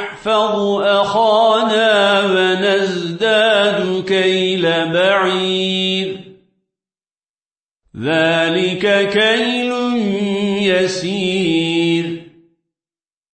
ونحفظ أخانا ونزداد كيل بعير. ذلك كيل يسير.